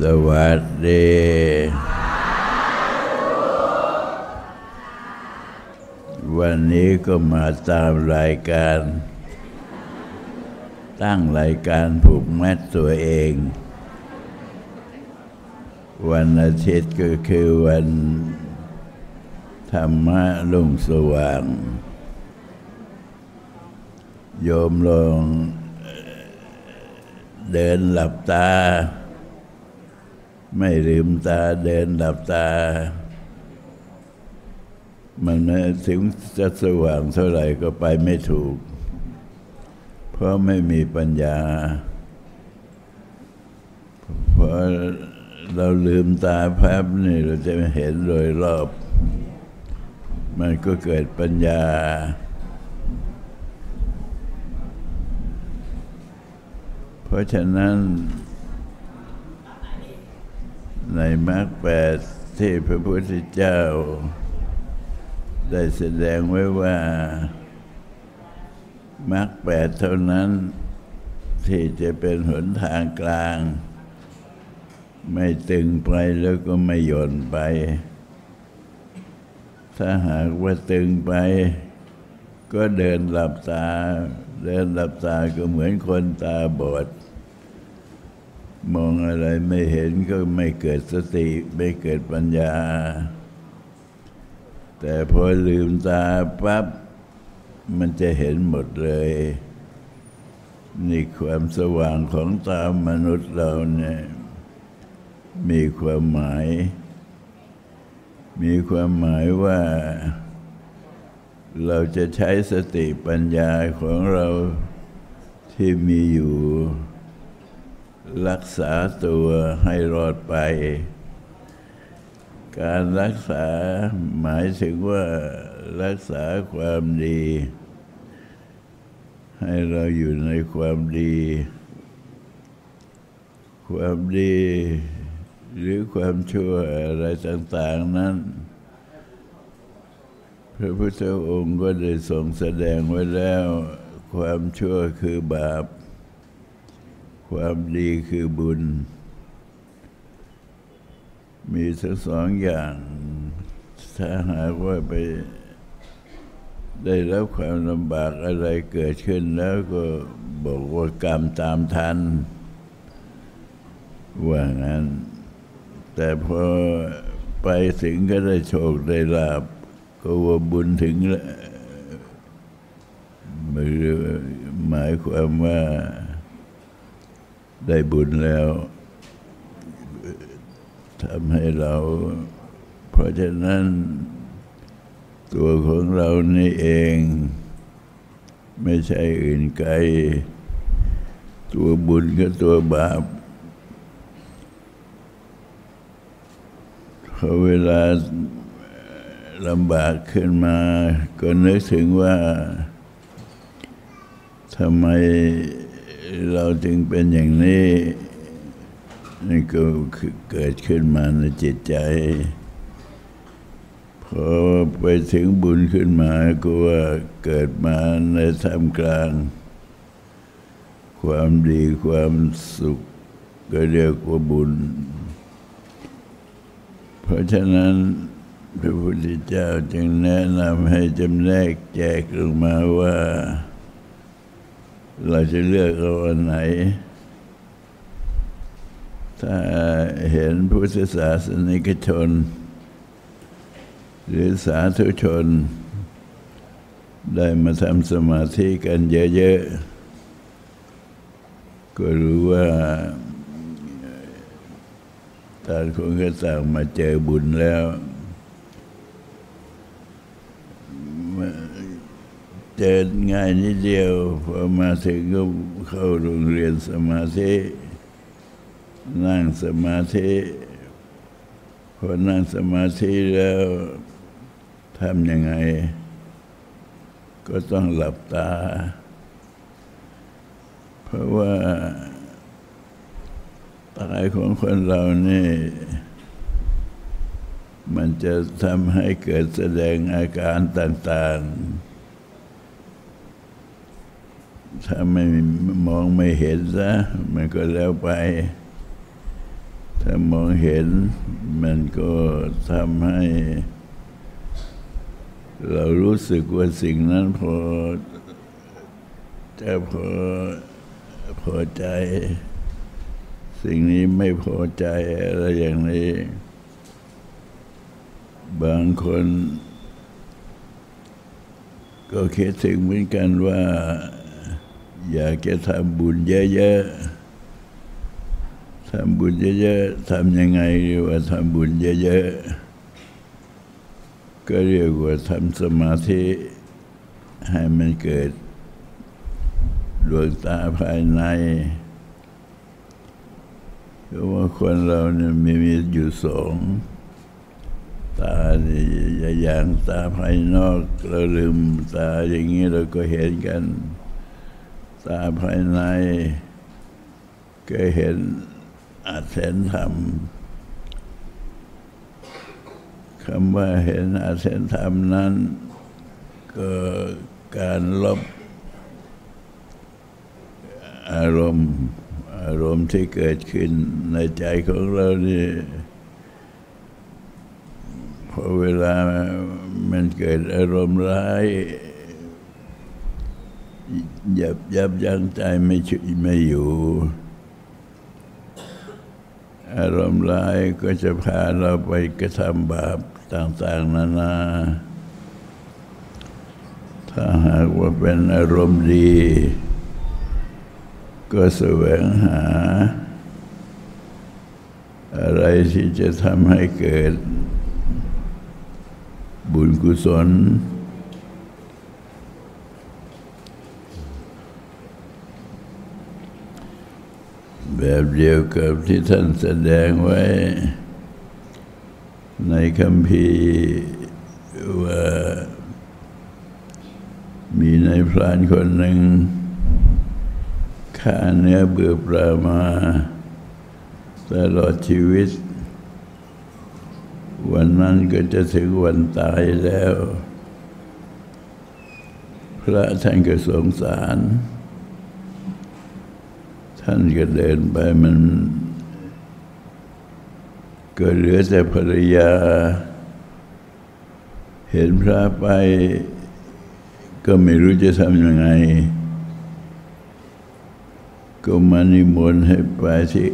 สวัสดี วันนี้ก็มาตามรายการ ตั้งรายการผูกมัดตัวเอง วันอาทิตย์ก็คือวันธรรมะลุ่งสว่าง โยมลองเดินหลับตา ไม่ลืมตาเดินหลับตา มันถึงจะสว่างเท่าไหร่ก็ไปไม่ถูก เพราะไม่มีปัญญา เพราะเราลืมตาแป๊บนี่เราจะเห็นโดยรอบ มันก็เกิดปัญญาเพราะฉะนั้น ในมรรคแปดที่พระพุทธเจ้า ได้แสดงไว้ว่ามรรคแปดเท่านั้นที่จะเป็นหนทางกลาง ไม่ตึงไปแล้วก็ไม่หย่อนไป ถ้าหากว่าตึงไป ก็เดินหลับตา เดินหลับตาก็เหมือนคนตาบอด มองอะไรไม่เห็นก็ไม่เกิดสติ ไม่เกิดปัญญา แต่พอลืมตาปั๊บมันจะเห็นหมดเลย นี่ความสว่างของตามนุษย์เราเนี่ยมีความหมาย มีความหมายว่า เราจะใช้สติปัญญาของเราที่มีอยู่ รักษาตัวให้รอดไป การรักษาหมายถึงว่ารักษาความดี ให้เราอยู่ในความดี ความดีหรือความชั่วอะไรต่างๆนั้น พระพุทธองค์ก็ได้ทรงแสดงไว้แล้ว ความชั่วคือบาป ความดีคือบุญ มีทั้งสองอย่าง ถ้าหากว่าไป ได้รับความลำบากอะไรเกิดขึ้นแล้วก็บอกว่ากรรมตามทัน ว่างั้น แต่พอไปถึงก็ได้โชคได้ลาบก็ว่าบุญถึงแล้วหมายความว่า ได้บุญแล้วทำให้เรา เพราะฉะนั้น ตัวของเรานี่เอง ไม่ใช่อื่นไกล ตัวบุญกับตัวบาปพอเวลาลำบากขึ้นมา ก็นึกถึงว่าทำไม เราจึงเป็นอย่างนี้นี่ก็เกิดขึ้นมาในจิตใจ พอไปถึงบุญขึ้นมาก็ว่าเกิดมาในท่ามกลาง ความดีความสุข ก็เรียกว่าบุญ เพราะฉะนั้นพระพุทธเจ้าจึงแนะนำให้จำแนกแจกลงมาว่า เราจะเลือกเอาอันไหน ถ้าเห็นพุทธศาสนิกชน หรือสาธุชน ได้มาทำสมาธิกันเยอะๆ ก็รู้ว่าต่างคนก็ต่างมาเจอบุญแล้ว เจอง่ายนิดเดียวพอมาถึงก็เข้าโรงเรียนสมาธิ นั่งสมาธิพอนั่งสมาธิแล้วทำยังไง ก็ต้องหลับตา เพราะว่าตายของคนเรานี่ มันจะทำให้เกิดแสดงอาการต่าง ๆ ถ้าไม่มองไม่เห็นซะมันก็แล้วไปถถ้ามองเห็น มันก็ทำให้ เรารู้สึกว่าสิ่งนั้นพอจะพอพอใจ สิ่งนี้ไม่พอใจอะไรอย่างนี้ บางคน ก็คิดถึงเหมือนกันว่า อยากจะทำบุญเยอะๆทำบุญเยอะๆทำยังไงเรียกว่าทำบุญเยอะๆก็เรียกว่าทำสมาธิให้มันเกิดดวงตาภายในเพราะว่าคนเราเนี่ยมีมีอยู่สองตานี่อย่างตาภายนอก เราลืมตาอย่างนี้เราก็เห็นกัน ตาภายในก็เห็นอาจเห็นธรรมคำว่าเห็นอาจเห็นธรรมนั้น ก็การลบอารมณ์อารมณ์ที่เกิดขึ้นในใจของเรานี่พอเวลามันเกิดอารมณ์ร้าย ยับยับยั้งใจไม่ชุไม่อยู่ อารมณ์ร้ายก็จะพาเราไปกระทำบาปต่าง ๆ นานา ถ้าหากว่าเป็นอารมณ์ดี ก็แสวงหา อะไรที่จะทำให้เกิดบุญกุศล แบบเดียวกับที่ท่านแสดงไว้ ในคำพีร์ว่ามีในายพรานคนหนึ่งฆ่าเนื้อเบื่อปลามาตลอดชีวิต วันนั้นก็จะถึงวันตายแล้ว พระท่านก็สงสาร ท่านก็เดินไปมันก็เหลือแต่ภรรยา เห็นพระไป ก็ไม่รู้จะทำยังไง ก็มานิมนต์ให้ไปที่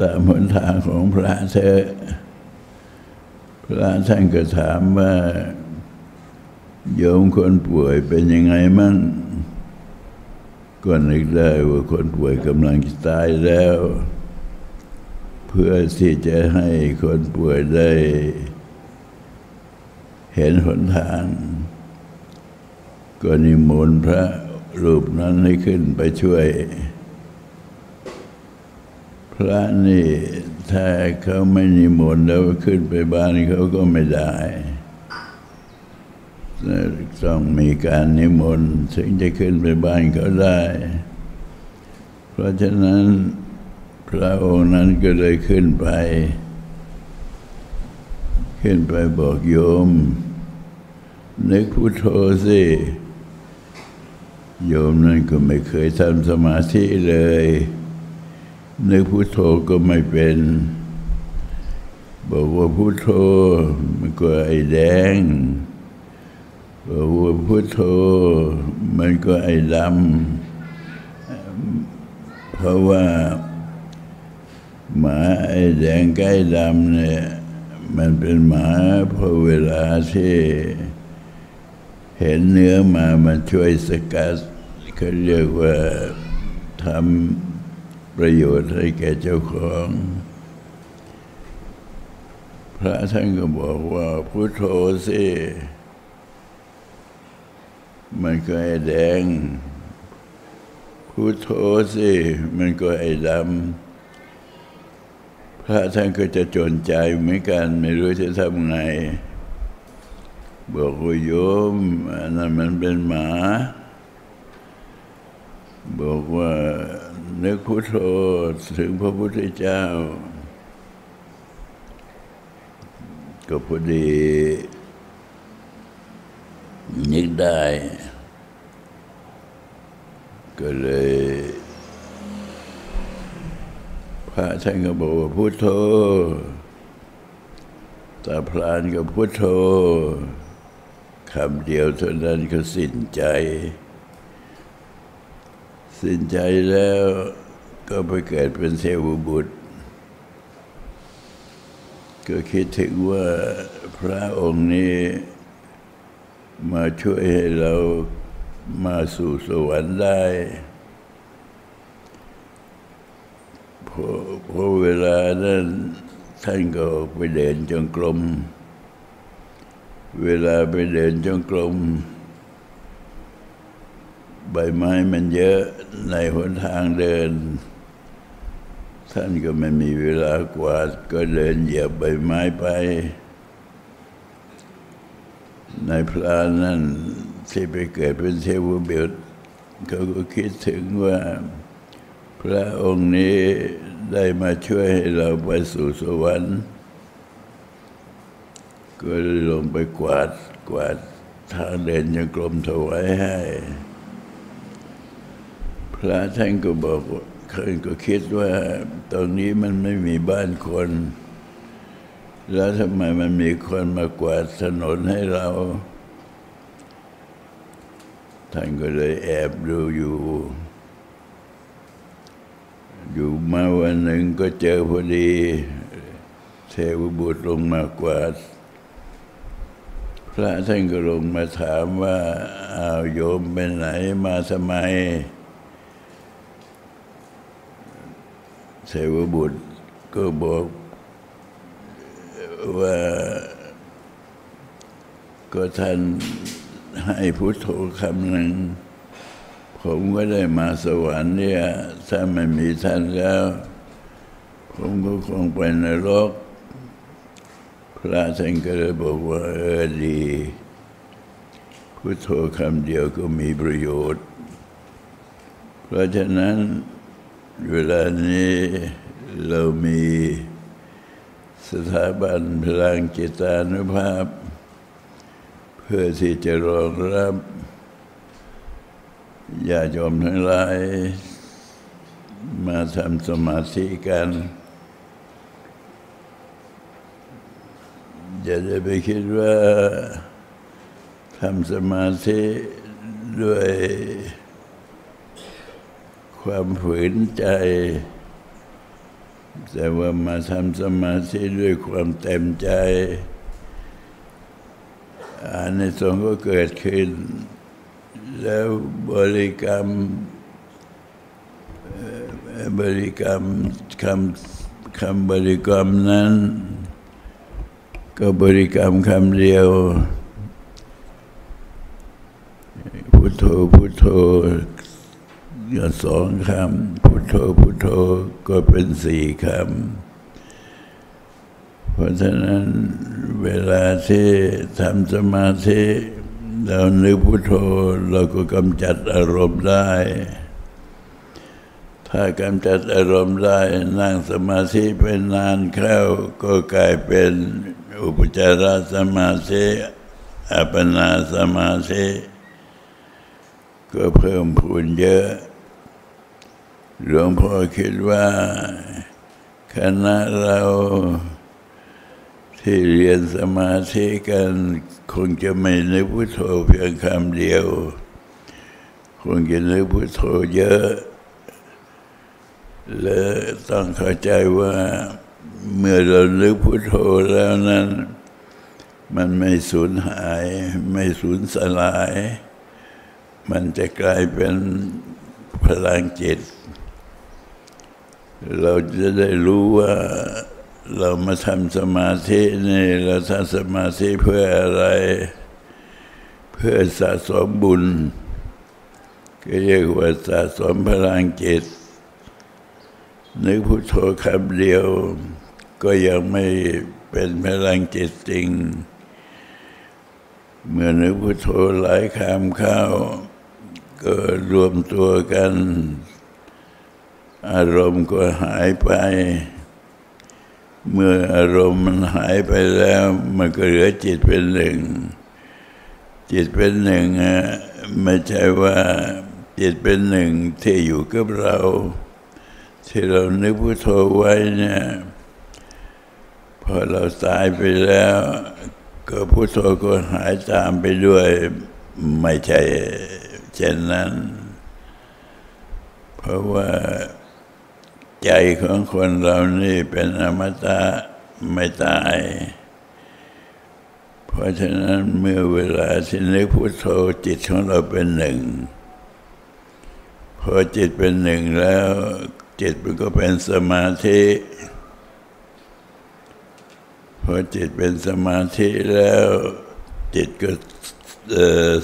ตามหนทางของพระเถอะพระท่านก็ถามว่าโยมคนป่วยเป็นยังไงมั่ง ก็นึกได้ว่าคนป่วยกำลังจะตายแล้ว เพื่อที่จะให้คนป่วยได้ เห็นหนทาง ก็นิมนต์พระรูปนั้นให้ขึ้นไปช่วย พระนี่ถ้าเขาไม่นิมนต์แล้วขึ้นไปบ้านเขาก็ไม่ได้ ต้องมีการนิมนต์ถึงจะขึ้นไปบ้านเขาได้ เพราะฉะนั้นพระองค์นั้นก็เลยขึ้นไป ขึ้นไปบอกโยม นึกพุทโธสิโยมนั่นก็ไม่เคยทำสมาธิเลย นึกพุทโธก็ไม่เป็น บอกว่าพุทโธมันก็ไอ้แดง พุทโธมันก็ไอ้ดำเพราะว่าหมาไอ้แดงใกล้ดำเนี่ยมันเป็นหมาพอเวลาที่เห็นเนื้อมามันช่วยสกัดเขาเรียกว่าทำประโยชน์ให้แก่เจ้าของ พระท่านก็บอกว่าพุทโธสิ มันก็ไอ้แดงพุทโธสิมันก็ไอ้ดำพระท่านก็จะจนใจเหมือนกัน ไม่รู้จะทำไง บอกว่าโยมอันนั้นมันเป็นหมา บอกว่านึกพุทโธถึงพระพุทธเจ้า ก็พอดี นึกได้ ก็เลย พระท่านก็บอกว่าพุทโธตาพลานก็พุทโธคำเดียวเท่านั้นก็สิ้นใจ สิ้นใจแล้วก็ไปเกิดเป็นเทวบุตร ก็คิดถึงว่าพระองค์นี้ มาช่วยให้เรามาสู่สวรรค์ได้พอพอเวลานั้นท่านก็ไปเดินจงกรม เวลาไปเดินจงกรม ใบไม้มันเยอะในหนทางเดิน ท่านก็ไม่มีเวลากวาดก็เดินเหยียบใบไม้ไป ในพระนั้นที่ไปเกิดเป็นเทวบุตรเขาก็คิดถึงว่า พระองค์นี้ได้มาช่วยให้เราไปสู่สวรรค์ ก็เลยลงไปกวาดกวาดทางเดินยังกรมถวายให้ พระท่านก็บอกท่านก็คิดว่าตรงนี้มันไม่มีบ้านคน แล้วทำไมมันมีคนมากวาดถนนให้เรา ท่านก็เลยแอบดูอยู่ อยู่มาวันหนึ่งก็เจอพอดี เทวบุตรลงมากวาด พระท่านก็ลงมาถามว่าอาโยมไปไหนมาทำไม เทวบุตรก็บอก ว่าก็ท่านให้พุทโธคำหนึ่ง ผมก็ได้มาสวรรค์เนี่ยถ้าไม่มีท่านแล้ว ผมก็คงไปนรก พระท่านก็เลยบอกว่าเออดีพุทโธคำเดียวก็มีประโยชน์ เพราะฉะนั้นเวลานี้เรามี สถาบันพลังจิตานุภาพ เพื่อที่จะรองรับญาติโยมทั้งหลาย มาทำสมาธิกัน อย่าได้ไปคิดว่าทำสมาธิด้วยความฝืนใจ แต่ว่ามาทำสมาธิด้วยความเต็มใจอานิสงส์ก็เกิดขึ้น แล้วบริกรรม บริกรรมคำคำบริกรรมนั้น ก็บริกรรมคำเดียว พุทโธพุทโธ สองคำพุทโธพุทโธก็เป็นสี่คำ เพราะฉะนั้นเวลาที่ทำสมาธิเรานึกพุทโธเราก็กำจัดอารมณ์ได้ ถ้ากำจัดอารมณ์ได้นั่งสมาธิเป็นนานเข้าก็กลายเป็นอุปจารสมาธิอัปปนาสมาธิก็เพิ่มพูนเยอะ หลวงพ่อคิดว่าคณะเราที่เรียนสมาธิกันคงจะไม่นึกพุทโธเพียงคำเดียว คงจะนึกพุทโธเยอะ และต้องเข้าใจว่าเมื่อเรานึกพุทโธแล้วนั้น มันไม่สูญหาย ไม่สูญสลาย มันจะกลายเป็นพลังจิต เราจะได้รู้ว่าเรามาทำสมาธินี่เราทำสมาธิเพื่ออะไร เพื่อสะสมบุญ ก็เรียกว่าสะสมพลังจิต นึกพุทโธคำเดียว ก็ยังไม่เป็นพลังจิตจริง เมื่อนึกพุทโธหลายคำเข้า ก็รวมตัวกัน อารมณ์ก็หายไป เมื่ออารมณ์มันหายไปแล้ว มันก็เหลือจิตเป็นหนึ่ง จิตเป็นหนึ่งไม่ใช่ว่าจิตเป็นหนึ่งที่อยู่กับเรา ที่เรานึกพุทโธไว้เนี่ยพอเราตายไปแล้ว ก็พุทโธก็หายตามไปด้วย ไม่ใช่เช่นนั้น เพราะว่า ใจของคนเรานี่เป็นอมตะไม่ตาย เพราะฉะนั้นเมื่อเวลาที่นึกพุทโธจิตของเราเป็นหนึ่ง พอจิตเป็นหนึ่งแล้ว จิตมันก็เป็นสมาธิ พอจิตเป็นสมาธิแล้ว จิตก็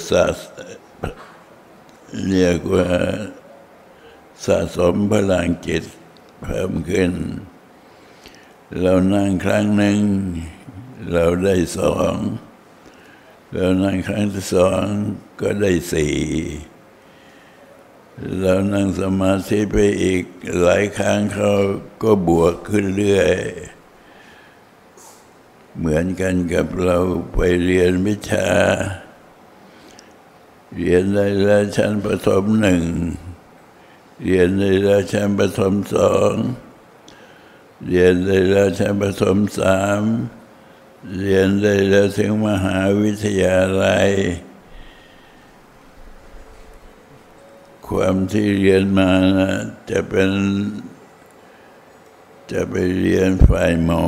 สะเรียกว่าสะสมพลังจิต เพิ่มขึ้น เรานั่งครั้งหนึ่ง เราได้สองเรานั่งครั้งที่สองก็ได้สี่เรานั่งสมาธิไปอีกหลายครั้งเขาก็บวกขึ้นเรื่อย เหมือนกันกับเราไปเรียนวิชา เรียนได้แล้วชั้นประถมหนึ่ง เรียนในราชาประถมสองเรียนในราชาประถมสามเรียนได้แล้วถึงมหาวิทยาลัย ความที่เรียนมานะจะเป็น จะไปเรียนฝ่ายหมอ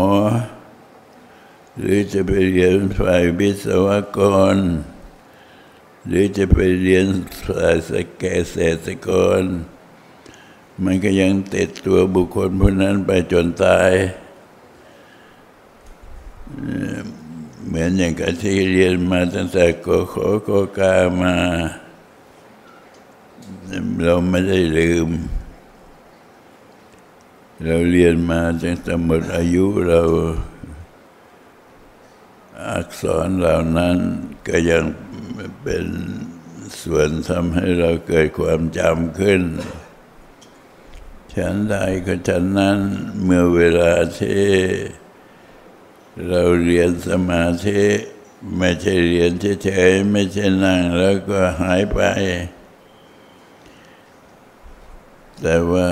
หรือจะไปเรียนฝ่ายวิศวกร หรือจะไปเรียนฝ่ายสเกษตรกร มันก็ยังติดตัวบุคคลผู้นั้นไปจนตาย เหมือนอย่างกับที่เรียนมาตั้งแต่กขอกกามา เราไม่ได้ลืม เราเรียนมาตั้งแต่หมดอายุเราอักษรเหล่านั้นก็ยังเป็นส่วนทำให้เราเกิดความจำขึ้น ฉันใดก็ฉันนั้นเมื่อเวลาที่เราเรียนสมาธิไม่ใช่เรียนเฉยๆไม่ใช่นั่งแล้วก็หายไป แต่ว่า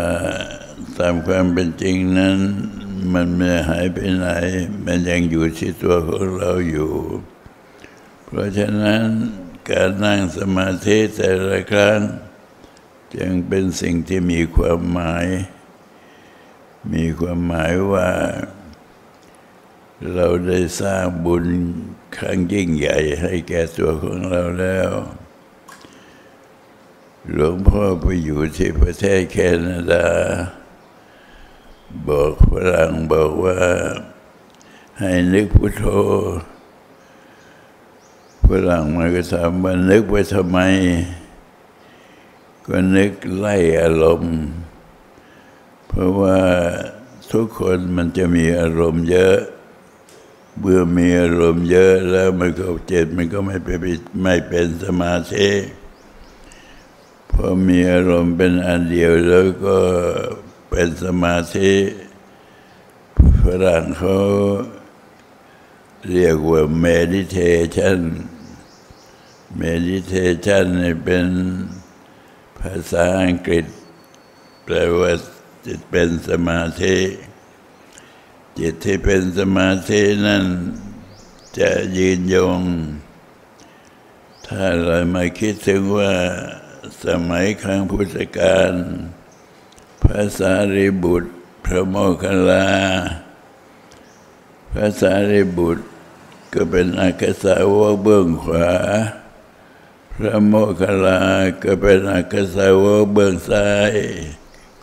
ตามความเป็นจริงนั้น มันไม่หายไปไหน มันยังอยู่ที่ตัวของเราอยู่ เพราะฉะนั้นการนั่งสมาธิแต่ละครั้ง จึงเป็นสิ่งที่มีความหมาย มีความหมายว่า เราได้สร้างบุญครั้งยิ่งใหญ่ให้แก่ตัวของเราแล้ว หลวงพ่อไปอยู่ที่ประเทศแคนาดา บอกฝรั่งบอกว่าให้นึกพุทโธฝรั่งมันก็ถามว่านึกไปทำไม ก็นึกไล่อารมณ์ เพราะว่าทุกคนมันจะมีอารมณ์เยอะเบื่อมีอารมณ์เยอะแล้วมันก็เจ็ดมันก็ไม่เป็นไม่เป็นสมาธิพอมีอารมณ์เป็นอันเดียวแล้วก็เป็นสมาธิฝรั่งเขาเรียกว่า meditation meditation เป็น ภาษาอังกฤษ แปลว่าจิตเป็นสมาธิ จิตที่เป็นสมาธินั้นจะยืนยง ถ้าเรามาคิดถึงว่าสมัยครั้งพุทธกาลภาษาริบุตรพระโมคคัลลาภาษาริบุตรก็เป็นอากาสาวกเบื้องขวา พระโมคคัลลาก็เป็นอักษาวกเบื้องซ้าย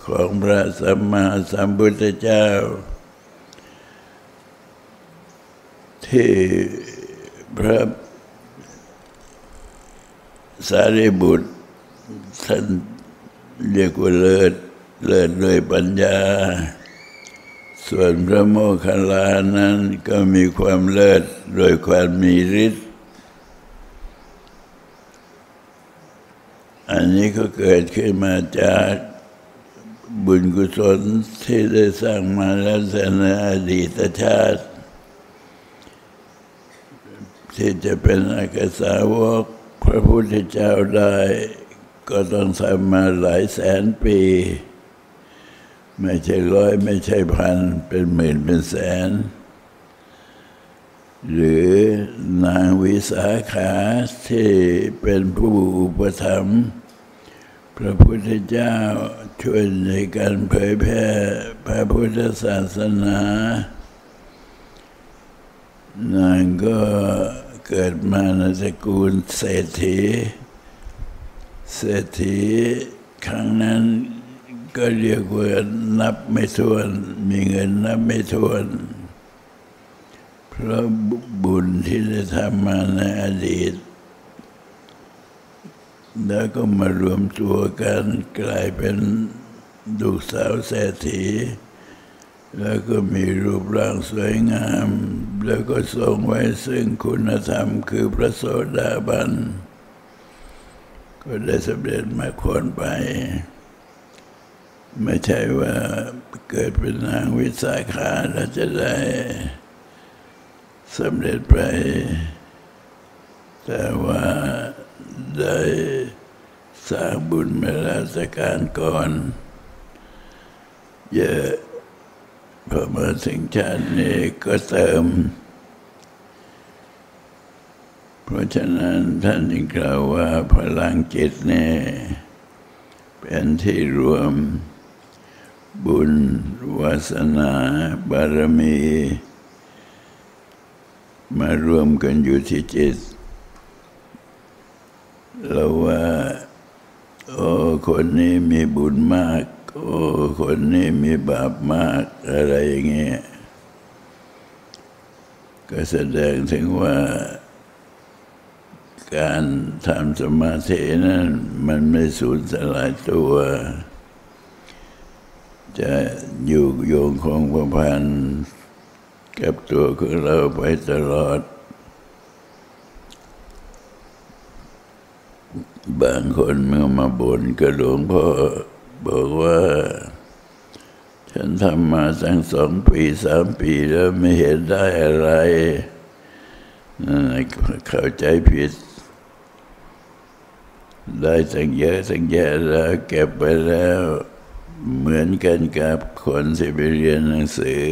ของพระสัมมาสัมพุทธเจ้า ที่พระสารีบุตรท่านเรียกว่าเลิศเลิศด้วยปัญญา ส่วนพระโมคคัลลานั้นก็มีความเลิศโดยความมีฤทธิ์ อันนี้ก็เกิดขึ้นมาจากบุญกุศลที่ได้สร้างมาแล้วในอดีตชาติ ที่จะเป็นอากาสาวกพระพุทธเจ้าได้ ก็ต้องทำมาหลายแสนปี ไม่ใช่ร้อยไม่ใช่พัน เป็นหมื่นเป็นแสน หรือนางวิสาขาที่เป็นผู้อุปถัมภ์ พระพุทธเจ้าช่วยในการเผยแพร่พระพุทธศาสนา นางก็เกิดมาในตระกูลเศรษฐี เศรษฐีครั้งนั้นก็เรียกว่านับไม่ถ้วน มีเงินนับไม่ถ้วน เพราะบุญที่ได้ทำมาในอดีต แล้วก็มารวมตัวกันกลายเป็นลูกสาวเศรษฐี แล้วก็มีรูปร่างสวยงาม แล้วก็ทรงไว้ซึ่งคุณธรรมคือพระโสดาบัน ก็ได้สำเร็จมาคนไป ไม่ใช่ว่าเกิดเป็นนางวิสาขาแล้วจะได้สำเร็จไป แต่ว่า ได้สร้างบุญมาราชการก่อนเยอะพอมาถึงชาตินี้ก็เติม เพราะฉะนั้นท่านจึงกล่าวว่าพลังจิตเนี่ยเป็นที่รวมบุญวาสนาบารมี มารวมกันอยู่ที่จิต เราว่าโอ้คนนี้มีบุญมาก โอ้คนนี้มีบาปมากอะไรอย่างเงี้ยก็แสดงถึงว่าการทำสมาธินั้นมันไม่สูญสลายตัว จะอยู่โยงคงประพันกับตัวของเราไปตลอด บางคนเมื่อมาบ่นกับหลวงพ่อบอกว่า ฉันทำมาตั้งสองปีสามปีแล้วไม่เห็นได้อะไรนั่นเข้าใจผิด ได้ตั้งเยอะตั้งแยะแล้วเก็บไปแล้ว เหมือนกันกับคนที่ไปเรียนหนังสือ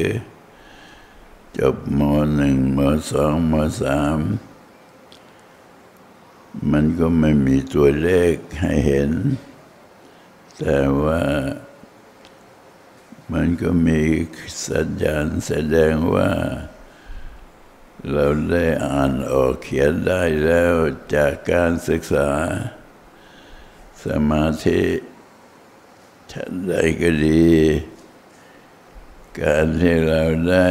จบมหนึ่งมสองมสาม มันก็ไม่มีตัวเลขให้เห็น แต่ว่ามันก็มีสัญญาณแสดงว่า เราได้อ่านออกเขียนได้แล้วจากการศึกษา สมาธิฉันใดก็ดี การที่เราได้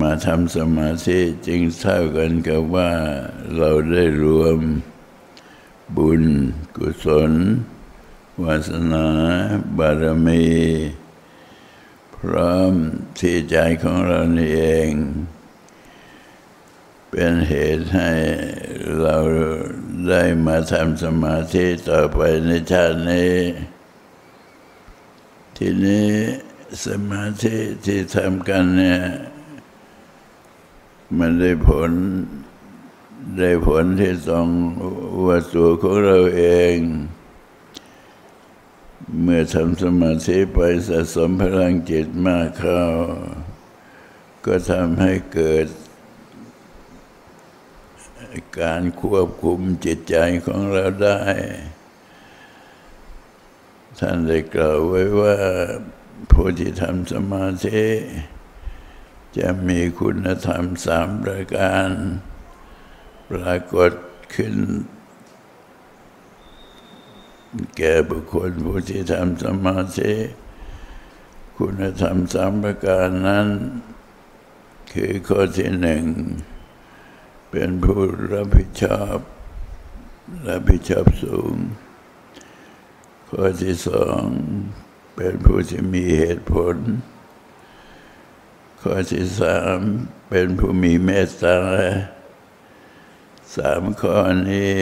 มาทำสมาธิจึงเท่ากันกับว่าเราได้รวมบุญกุศล วาสนาบารมี พร้อมที่ใจของเรานี่เอง เป็นเหตุให้เราได้มาทำสมาธิต่อไปในชาตินี้ ทีนี้สมาธิที่ทำกันเนี่ย มันได้ผลได้ผลที่ต้องว่าตัวของเราเอง เมื่อทำสมาธิไปสะสมพลังจิตมากเข้า ก็ทำให้เกิด การควบคุมจิตใจของเราได้ ท่านได้กล่าวไว้ว่าผู้ที่ทำสมาธิ จะมีคุณธรรมสามประการ ปรากฏขึ้น แก่บุคคลผู้ที่ทำสมาธิคุณธรรมสามประการนั้น คือข้อที่หนึ่ง เป็นผู้รับผิดชอบ รับผิดชอบสูง ข้อที่สอง เป็นผู้ที่มีเหตุผล ข้อที่สามเป็นผู้มีเมตตาสามข้อนี้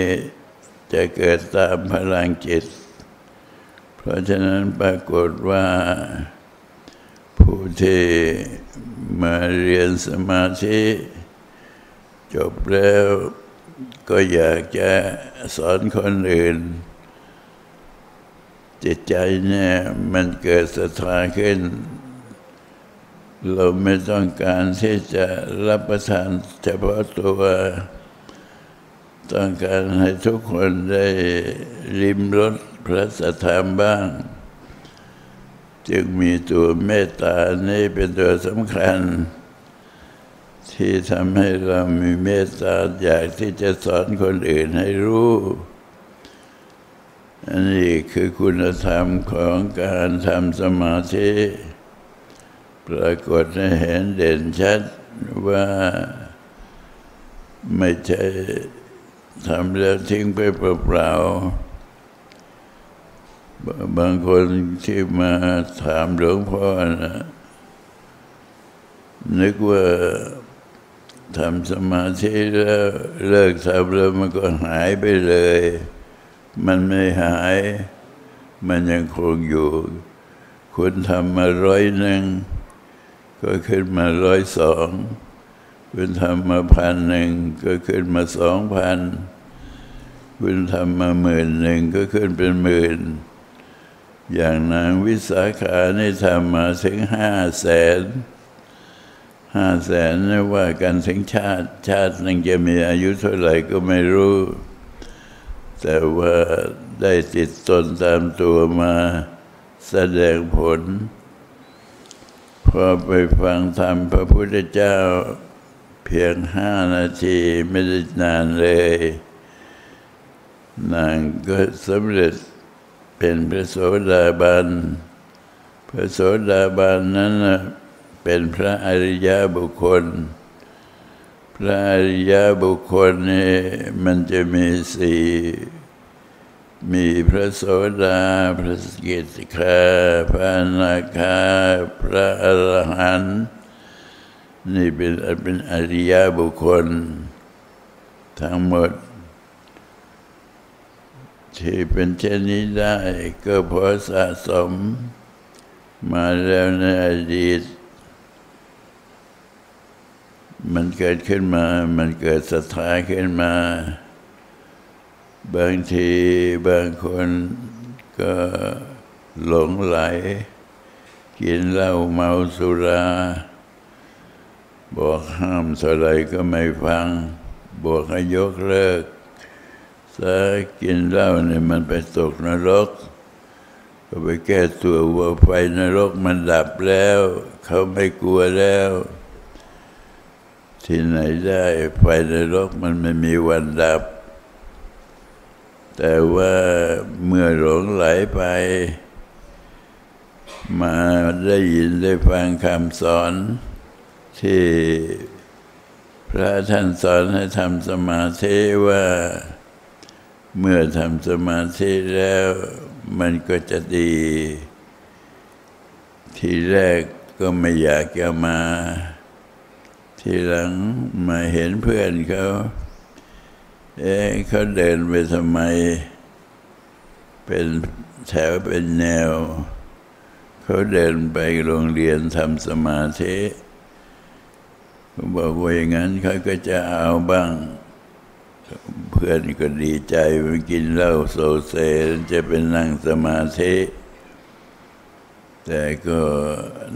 จะเกิดตามพลังจิต เพราะฉะนั้นปรากฏว่า ผู้ที่มาเรียนสมาธิ จบแล้วก็อยากจะสอนคนอื่น จิตใจเนี่ยมันเกิดศรัทธาขึ้น เราไม่ต้องการที่จะรับประทานเฉพาะตัวต้องการให้ทุกคนได้ริมรสพระสัทธรรมบ้าง จึงมีตัวเมตตานี่เป็นตัวสำคัญ ที่ทำให้เรามีเมตตาอยากที่จะสอนคนอื่นให้รู้อันนี้คือคุณธรรมของการทำสมาธิ ปรากฏให้เห็นเด่นชัดว่าไม่ใช่ทำแล้วทิ้งไปเปล่าๆบางคนที่มาถามหลวงพ่อนะนึกว่าทำสมาธิแล้วเลิกทำแล้วมันก็หายไปเลย มันไม่หาย มันยังคงอยู่ คุณทำมาร้อยหนึ่ง ก็ขึ้นมาร้อยสองคุณทำมาพันหนึ่งก็ขึ้นมาสองพันคุณทำมาหมื่นหนึ่งก็ขึ้นเป็นหมื่น อย่างนางวิสาขานี่ทำมาถึงห้าแสนห้าแสนนี่ว่ากันถึงชาติ ชาติหนึ่งจะมีอายุเท่าไหร่ก็ไม่รู้ แต่ว่าได้ติดตนตามตัวมาแสดงผล พอไปฟังธรรมพระพุทธเจ้า เพียงห้านาทีไม่ได้นานเลย นางก็สำเร็จเป็นพระโสดาบัน พระโสดาบันนั้นเป็นพระอริยบุคคล พระอริยบุคคลนี่มันจะมีสี่ มีพระโสดาพระสกิทคาพระนาคาพระอรหันต์นี่เป็นเป็นอริยบุคคล ทั้งหมด ที่เป็นเช่นนี้ได้ก็เพราะสะสม มาแล้วในอดีต มันเกิดขึ้นมา มันเกิดศรัทธาขึ้นมา บางทีบางคนก็หลงไหล กินเหล้าเมาสุรา บอกห้ามเท่าไรก็ไม่ฟัง บอกให้ยกเลิกซะกินเหล้าเนี่ยมันไปตกนรก ก็ไปแก้ตัวว่าไฟนรกมันดับแล้ว เขาไม่กลัวแล้ว ที่ไหนได้ไฟนโลกมันไม่มีวันดับ แต่ว่าเมื่อหลงไหลไป มาได้ยินได้ฟังคำสอนที่พระท่านสอนให้ทำสมาธิว่า เมื่อทำสมาธิแล้วมันก็จะดี ทีแรกก็ไม่อยากจะมา ทีหลังมาเห็นเพื่อนเขา เอ๊เขาเดินไปทำไม เป็นแถวเป็นแนว เขาเดินไปโรงเรียนทำสมาธิเขาบอกว่าอย่างนั้นเขาก็จะเอาบ้าง เพื่อนก็ดีใจไปกินเหล้าโซเซจะเป็นนั่งสมาธิ แต่ก็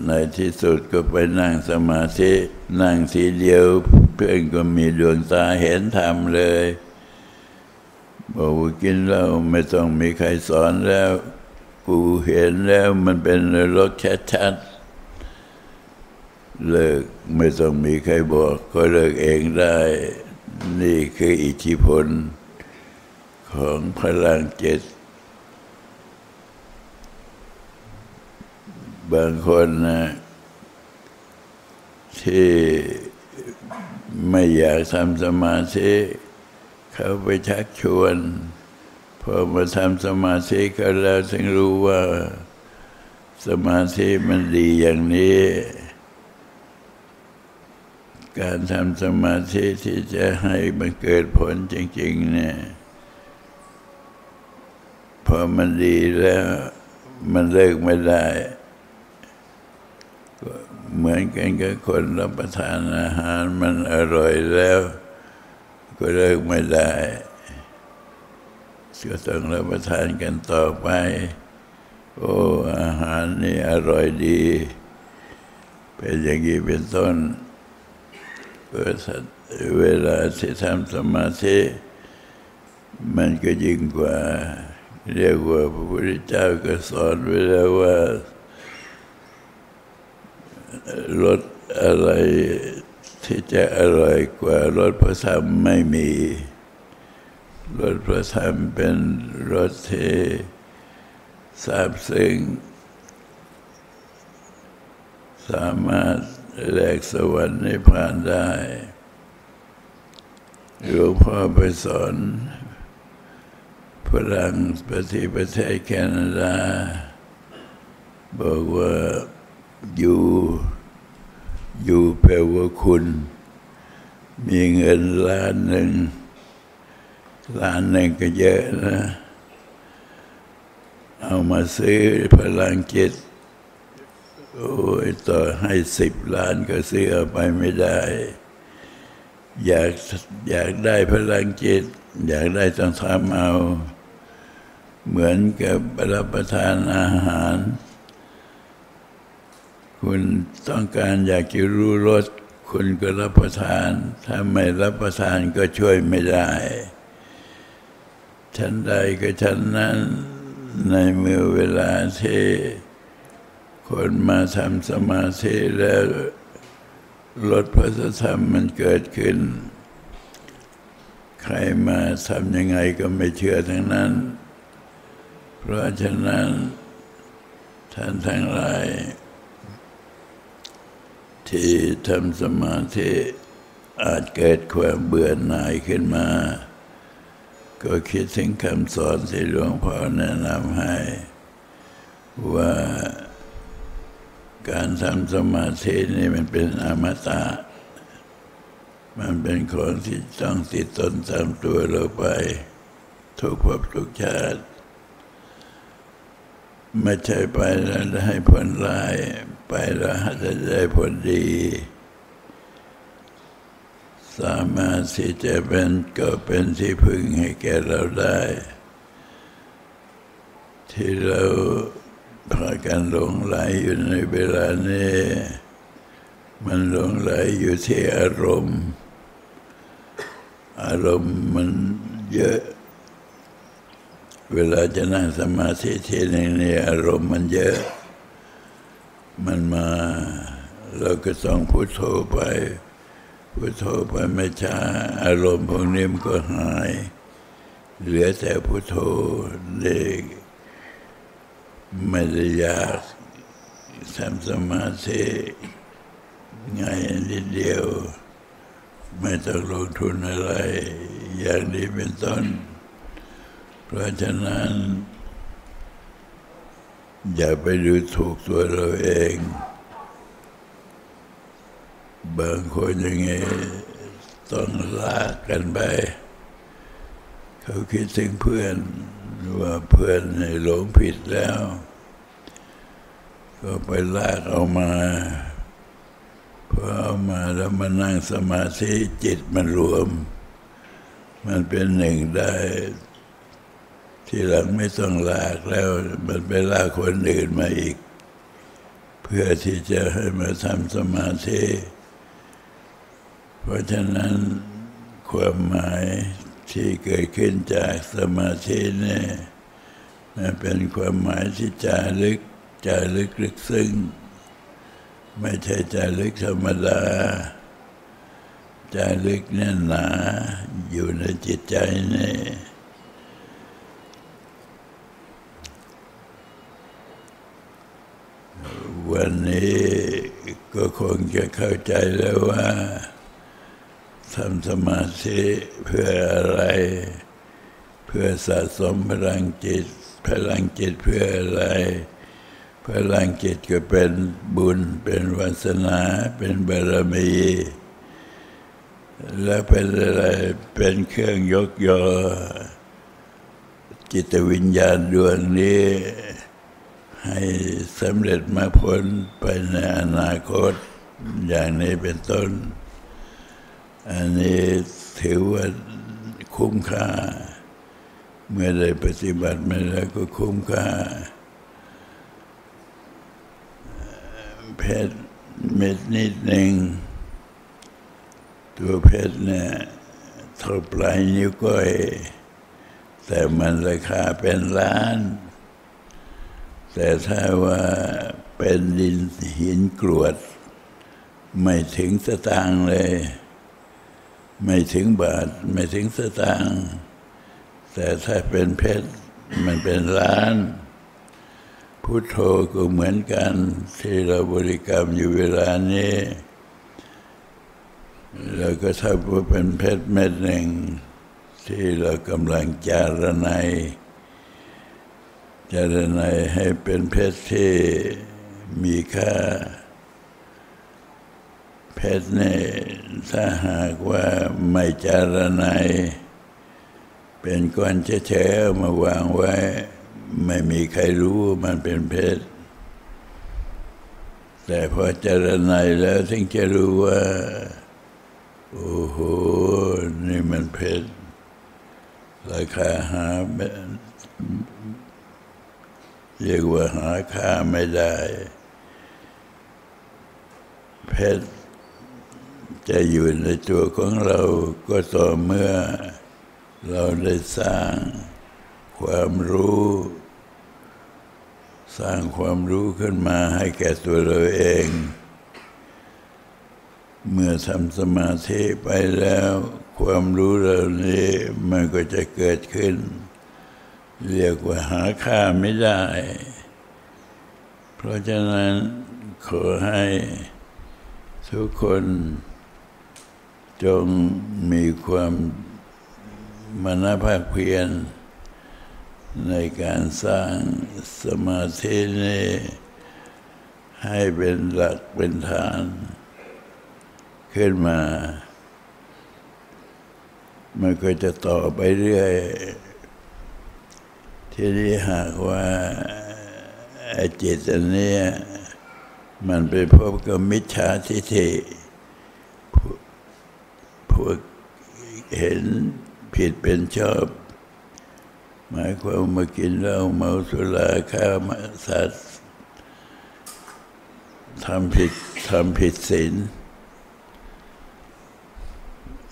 ในที่สุดก็ไปนั่งสมาธิ นั่งทีเดียว เพื่อนก็มีดวงตาเห็นธรรมเลย บอกว่ากินแล้วไม่ต้องมีใครสอนแล้ว กูเห็นแล้วมันเป็นรถชัดๆเลิกไม่ต้องมีใครบอก ก็เลิกเองได้ นี่คืออิทธิพล ของพลังจิตบางคนนะที่ไม่อยากทำสมาธิ เขาไปชักชวนพอมาทำสมาธิก็แล้วถึงรู้ว่าสมาธิมันดีอย่างนี้ การทำสมาธิที่จะให้มันเกิดผลจริง ๆ เนี่ยพอมันดีแล้วมันเลิกไม่ได้ เหมือนกันกับคนรับประทานอาหารมันอร่อยแล้ว ก็เลิกไม่ได้ก็ต้องรับประทานกันต่อไป โอ้อาหารนี่อร่อยดี เป็นอย่างนี้เป็นต้นเวลาที่ทำสมาธิมันก็ยิ่งกว่า เรียกว่าพระพุทธเจ้าก็สอนไว้แล้วว่ารสอะไร ที่จะอร่อยกว่ารสพระธรรมไม่มีรสพระธรรมเป็นรสที่ทราบซึ้งสามารถแลกสวรรค์ในผ่านได้หลวงพ่อไปสอนฝรั่งประเทศประเทศแคนาดาบอกว่าอยู่ อยู่แปลว่าคุณ มีเงินล้านหนึ่งล้านหนึ่งก็เยอะนะ เอามาซื้อพลังจิตโอ้ยต่อให้สิบล้านก็ซื้ออไปไม่ได้ อยากอยากได้พลังจิต อยากได้ต้องทำเอา เหมือนกับรับประทานอาหาร คุณต้องการอยากจะรู้รสคุณก็รับประทาน ถ้าไม่รับประทานก็ช่วยไม่ได้ฉันใดก็ฉันนั้นในเมื่อเวลาที่คนมาทำสมาธิแล้วลดพระธรรมมันเกิดขึ้น ใครมาทำยังไงก็ไม่เชื่อทั้งนั้น เพราะฉะนั้นท่านทั้งหลาย ที่ทำสมาธิอาจเกิดความเบื่อหน่ายขึ้นมา ก็คิดถึงคำสอนที่หลวงพ่อแนะนำให้ ว่าการทำสมาธินี่มันเป็นอมตะ มันเป็นของที่ต้องติดตนตามตัวเราไป ทุกภพทุกชาติ ไม่ใช่ไปแล้วได้ผลร้าย ไปแล้วจะได้ผลดี สามารถที่จะเป็นก็เป็นที่พึ่งให้แก่เราได้ ที่เราพากันหลงไหลอยู่ในเวลานี้มันหลงไหลอยู่ที่อารมณ์ อารมณ์มันเยอะ เวลาจะนั่งสมาธิทีนึ่งนี่ยอารมณ์มันเยอะ มันมาเราก็ต้องพุโทโธไป พุโทโธไปไม่ช้า อารมณ์พวกนี้มันก็หาย เหลือแต่พุโทโธเด็กไม่ได้ยากทำสมาธิง่ายนิดเดียว ไม่ต้องลงทุนอะไร อย่างนี้เป็นต้น เพราะฉะนั้น อย่าไปดูถูกตัวเราเอง บางคนย่างนี้ต้องลากกันไป เขาคิดถึงเพื่อนว่าเพื่อนหลงผิดแล้ว ก็ไปลากเอามาพอเอามาแล้วมานั่งสมาธิจิตมันรวม มันเป็นหนึ่งได้ ที่หลังไม่ต้องลากแล้วมันไปลากคนอื่นมาอีก เพื่อที่จะให้มาทำสมาธิ เพราะฉะนั้นความหมายที่เกิดขึ้นจากสมาธินี่มันเป็นความหมายที่จารึกจารึกลึกซึ้งไม่ใช่จารึกธรรมดาจารึกแน่นหนาอยู่ในจิตใจนี่ วันนี้ก็คงจะเข้าใจแล้วว่าทำสมาธิเพื่ออะไร เพื่อสะสมพลังจิต พลังจิตเพื่ออะไร พลังจิตก็เป็นบุญ เป็นวาสนา เป็นบารมี และเป็นอะไร เป็นเครื่องยกยอจิตวิญญาณดวงนี้ ให้สำเร็จมาพ้นไปในอนาคตอย่างนี้เป็นต้น อันนี้ถือว่าคุ้มค่า เมื่อได้ปฏิบัติมาแล้วก็คุ้มค่า เพชรเม็ดนิดหนึ่ง ตัวเพชรเนี่ยเท่าปลายนิ้วก้อย แต่มันราคาเป็นล้าน แต่ถ้าว่าเป็นดินหินกรวด ไม่ถึงสตางค์เลย ไม่ถึงบาท ไม่ถึงสตางค์แต่ถ้าเป็นเพชรมันเป็นล้าน พุทโธก็เหมือนกัน ที่เราบริกรรมอยู่เวลานี้แล้วก็ถ้าว่าเป็นเพชรเม็ดหนึ่ง ที่เรากำลังจารณัย จารณัยให้เป็นเพชรที่มีค่า เพชรเนี่ยถ้าหากว่าไม่จารณัยเป็นก้อนเฉยๆเอมาวางไว้ ไม่มีใครรู้มันเป็นเพชรแต่พอจารณัยแล้วถึงจะรู้ว่า โอ้โห นี่มันเพชรราคาหา เรียกว่าหาค่าไม่ได้ เพชรจะอยู่ในตัวของเราก็ต่อเมื่อเราได้สร้างความรู้ สร้างความรู้ขึ้นมาให้แก่ตัวเราเอง เมื่อทำสมาธิไปแล้ว ความรู้เหล่านี้มันก็จะเกิดขึ้น เรียกว่าหาค่าไม่ได้ เพราะฉะนั้นขอให้ทุกคนจงมีความมณภาคเพียรในการสร้างสมาธินี้ให้เป็นหลักเป็นฐาน ขึ้นมา มันก็จะต่อไปเรื่อย ทีนี้หากว่าจิตอันนี้มันไปพบกับมิจฉาทิฏฐิพวกเห็นผิดเป็นชอบ หมายความมากินเหล้าเมาสุราฆ่ามาสัตว์ทำผิดทำผิดศีล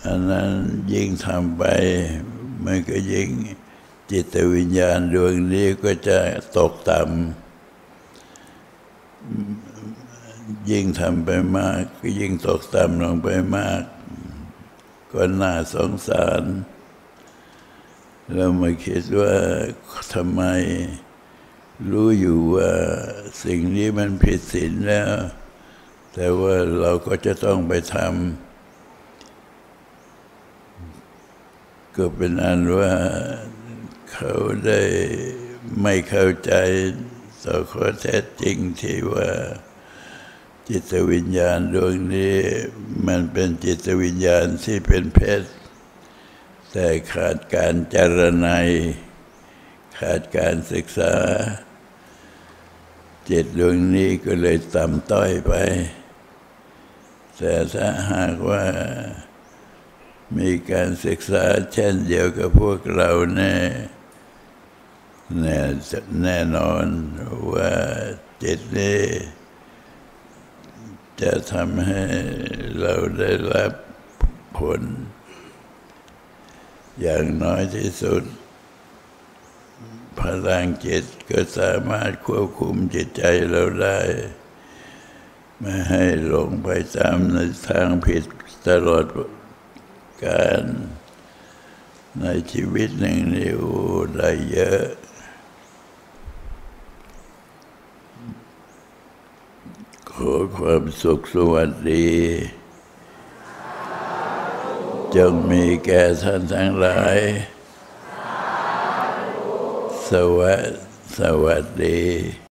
อันนั้นยิ่งทำไป มันก็ยิ่ง จิตวิญญาณดวงนี้ก็จะตกต่ำยิ่งทำไปมาก ก็ยิ่งตกต่ำลงไปมาก ก็น่าสงสาร เรามาคิดว่าทำไมรู้อยู่ว่าสิ่งนี้มันผิดศีลแล้ว แต่ว่าเราก็จะต้องไปทำก็เป็นอันว่า เขาได้ไม่เข้าใจต่อข้อแท้จริงที่ว่าจิตวิญญาณดวงนี้มันเป็นจิตวิญญาณที่เป็นเพศแต่ขาดการจารณัยขาดการศึกษา จิตดวงนี้ก็เลยต่ำต้อยไป แต่ถ้าหากว่ามีการศึกษาเช่นเดียวกับพวกเราแน่แน่ แน่นอนว่าจิตนี้จะทำให้เราได้รับผล อย่างน้อยที่สุด พลังจิตก็สามารถควบคุมจิตใจเราได้ ไม่ให้หลงไปตามในทางผิดตลอดการในชีวิตหนึ่งนี่โอ้ได้เยอะ ขอความสุขสวัสดี จงมีแก่ท่านทั้งหลาย สวัสสวัสดี